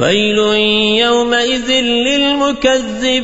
ويل يومئذ للمكذبين.